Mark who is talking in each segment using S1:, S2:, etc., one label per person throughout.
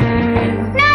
S1: No!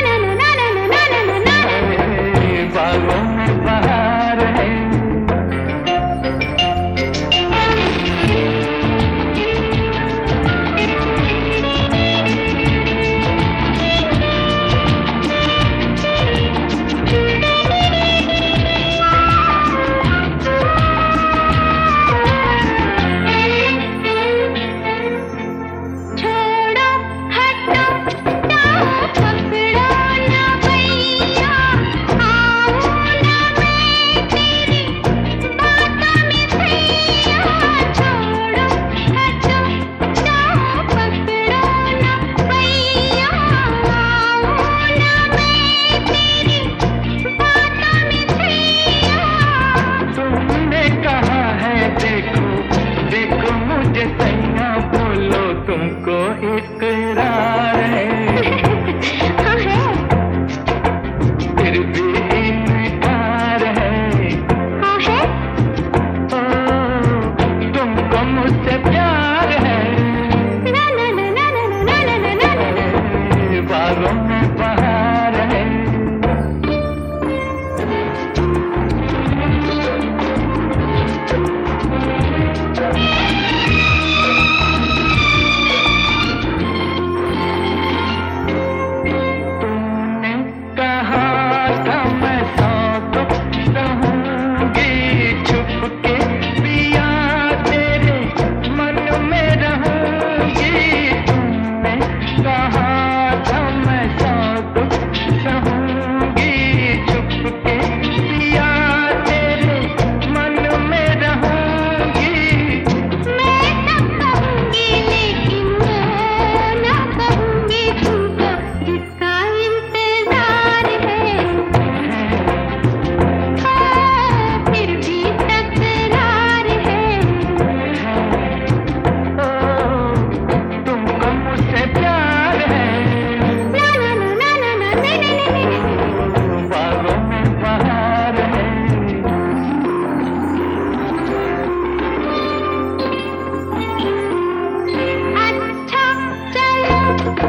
S1: Tchau.